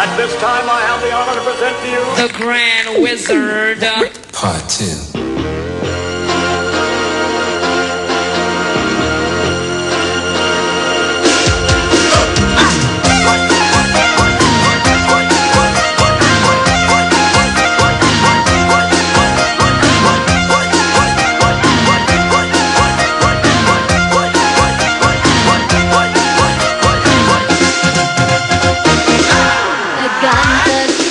At this time, I have the honor to present to you the Grand Wizard. Part two. Ganteng